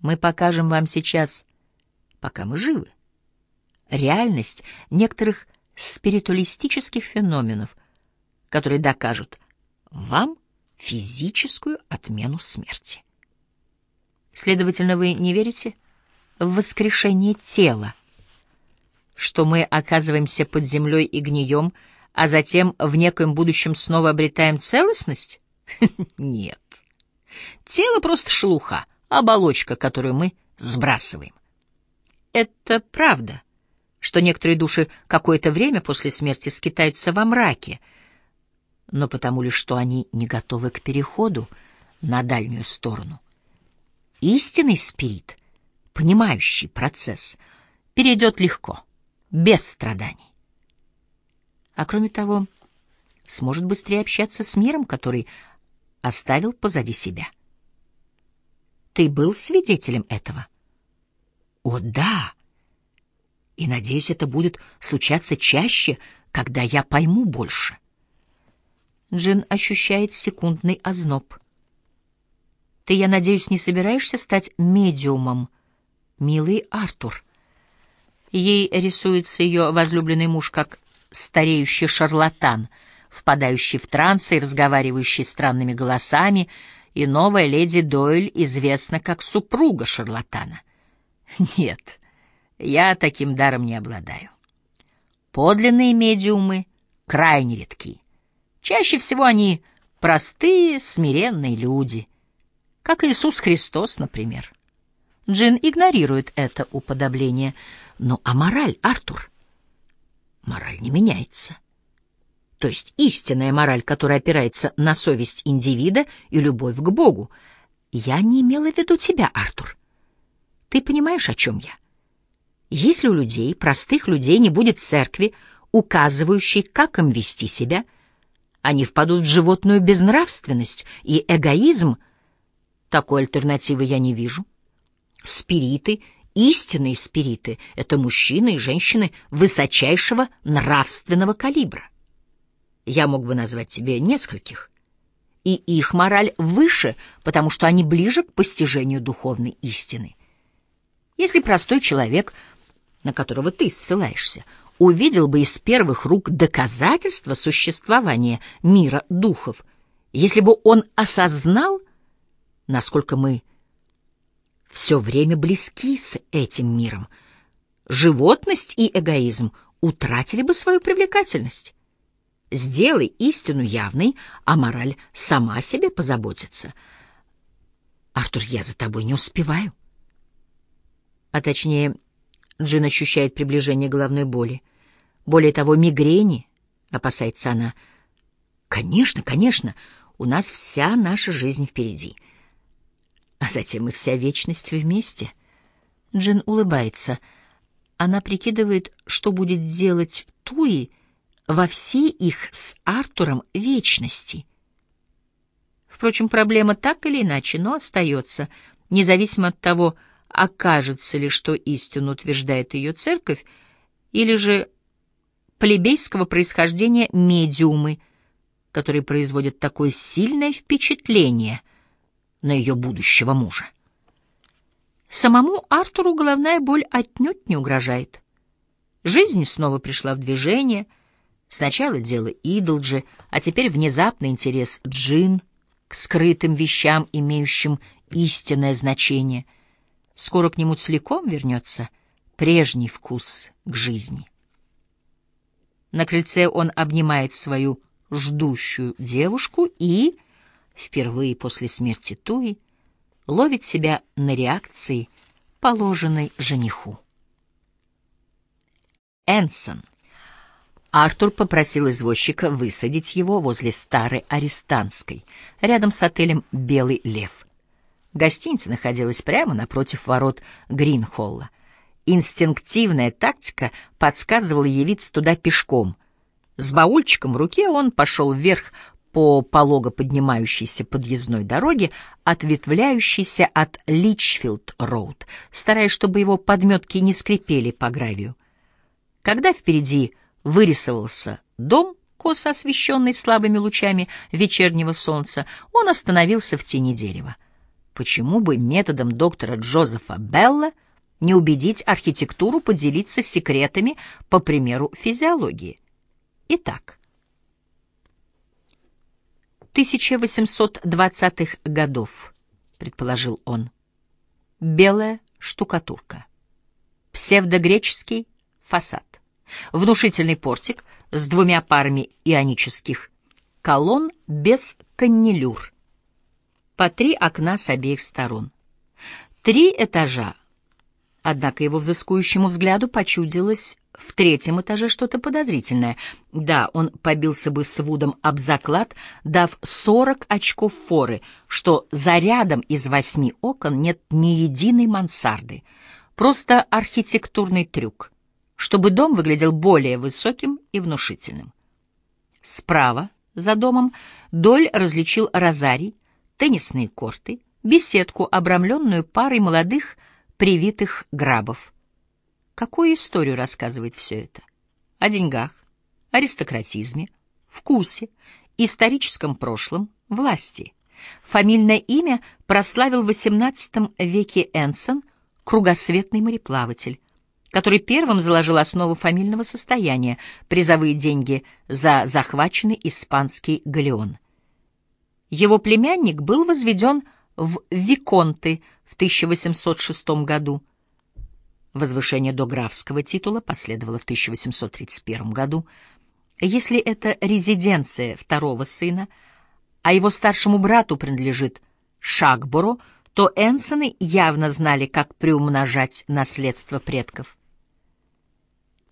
Мы покажем вам сейчас, пока мы живы, реальность некоторых спиритуалистических феноменов, которые докажут вам физическую отмену смерти. Следовательно, вы не верите в воскрешение тела, что мы оказываемся под землей и гнием, а затем в некоем будущем снова обретаем целостность? Нет. Тело просто шелуха, оболочка, которую мы сбрасываем. Это правда, что некоторые души какое-то время после смерти скитаются во мраке, но потому лишь что они не готовы к переходу на дальнюю сторону. Истинный спирит, понимающий процесс, перейдет легко, без страданий. А кроме того, сможет быстрее общаться с миром, который оставил позади себя. Ты был свидетелем этого? О, да! И, надеюсь, это будет случаться чаще, когда я пойму больше. Джин ощущает секундный озноб. Ты, я надеюсь, не собираешься стать медиумом, милый Артур? Ей рисуется ее возлюбленный муж как стареющий шарлатан, впадающий в трансы и разговаривающий странными голосами, и новая леди Дойль известна как супруга шарлатана. Нет, я таким даром не обладаю. Подлинные медиумы крайне редки. Чаще всего они простые, смиренные люди, как Иисус Христос, например. Джин игнорирует это уподобление. Но а мораль, Артур? Мораль не меняется. То есть истинная мораль, которая опирается на совесть индивида и любовь к Богу. Я не имела в виду тебя, Артур. Ты понимаешь, о чем я? Если у людей, простых людей, не будет церкви, указывающей, как им вести себя, они впадут в животную безнравственность и эгоизм. Такой альтернативы я не вижу. Спириты, истинные спириты — это мужчины и женщины высочайшего нравственного калибра. Я мог бы назвать тебе нескольких. И их мораль выше, потому что они ближе к постижению духовной истины. Если простой человек, на которого ты ссылаешься, увидел бы из первых рук доказательства существования мира духов, если бы он осознал, насколько мы все время близки с этим миром, животность и эгоизм утратили бы свою привлекательность. Сделай истину явной, а мораль сама себе позаботится. Артур, я за тобой не успеваю. А точнее, Джин ощущает приближение головной боли. Более того, мигрени, опасается она. Конечно, конечно, у нас вся наша жизнь впереди — а затем и вся вечность вместе. Джин улыбается. Она прикидывает, что будет делать Туи во всей их с Артуром вечности. Впрочем, проблема так или иначе, но остается, независимо от того, окажется ли, что истину утверждает ее церковь, или же плебейского происхождения медиумы, которые производят такое сильное впечатление — на ее будущего мужа. Самому Артуру головная боль отнюдь не угрожает. Жизнь снова пришла в движение. Сначала дело Идолджи, а теперь внезапный интерес Джин к скрытым вещам, имеющим истинное значение. Скоро к нему целиком вернется прежний вкус к жизни. На крыльце он обнимает свою ждущую девушку и впервые после смерти Туи, ловит себя на реакции, положенной жениху. Энсон. Артур попросил извозчика высадить его возле старой арестантской, рядом с отелем «Белый лев». Гостиница находилась прямо напротив ворот Гринхолла. Инстинктивная тактика подсказывала явиться туда пешком. С баульчиком в руке он пошел вверх по полого поднимающейся подъездной дороге, ответвляющейся от Личфилд-роуд, стараясь, чтобы его подметки не скрипели по гравию. Когда впереди вырисовался дом, косо освещенный слабыми лучами вечернего солнца, он остановился в тени дерева. Почему бы методом доктора Джозефа Белла не убедить архитектуру поделиться секретами по примеру физиологии? Итак, 1820-х годов, предположил он. Белая штукатурка. Псевдогреческий фасад. Внушительный портик с двумя парами ионических колонн без каннелюр. По три окна с обеих сторон. Три этажа. Однако его взыскующему взгляду почудилось в третьем этаже что-то подозрительное. Да, он побился бы с Вудом об заклад, дав сорок очков форы, что за рядом из восьми окон нет ни единой мансарды. Просто архитектурный трюк, чтобы дом выглядел более высоким и внушительным. Справа, за домом, Доль различил розарий, теннисные корты, беседку, обрамленную парой молодых привитых грабов — Какую историю рассказывает все это? О деньгах, аристократизме, вкусе, историческом прошлом, власти. Фамильное имя прославил в XVIII веке Энсон, кругосветный мореплаватель, который первым заложил основу фамильного состояния, призовые деньги за захваченный испанский галеон. Его племянник был возведен в Виконты в 1806 году, Возвышение до графского титула последовало в 1831 году. Если это резиденция второго сына, а его старшему брату принадлежит Шагборо, то Энсоны явно знали, как приумножать наследство предков.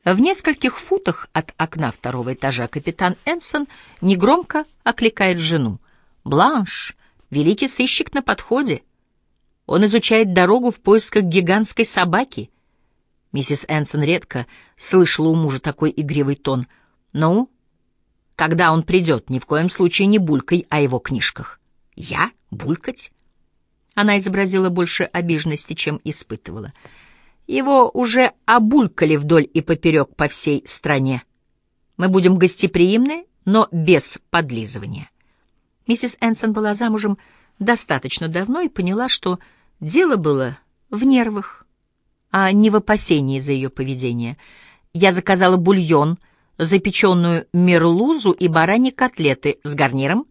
В нескольких футах от окна второго этажа капитан Энсон негромко окликает жену. «Бланш, великий сыщик на подходе. Он изучает дорогу в поисках гигантской собаки» Миссис Энсон редко слышала у мужа такой игривый тон. «Ну, когда он придет, ни в коем случае не булькай о его книжках». «Я? Булькать?» Она изобразила больше обиженности, чем испытывала. Его уже обулькали вдоль и поперек по всей стране. Мы будем гостеприимны, но без подлизывания. Миссис Энсон была замужем достаточно давно и поняла, что дело было в нервах, а не в опасении за ее поведение. Я заказала бульон, запеченную мерлузу и бараньи котлеты с гарниром,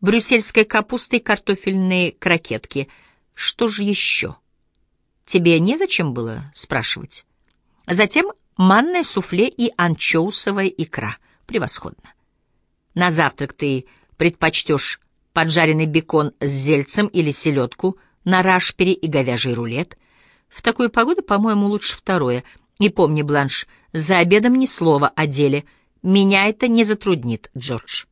брюссельской капустой и картофельные крокетки. Что же еще? Тебе незачем было спрашивать? Затем манное суфле и анчоусовая икра. Превосходно. На завтрак ты предпочтешь поджаренный бекон с зельцем или селедку на рашпере и говяжий рулет — в такую погоду, по-моему, лучше второе. И помни, Бланш, за обедом ни слова о деле. Меня это не затруднит, Джордж.